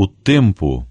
o tempo.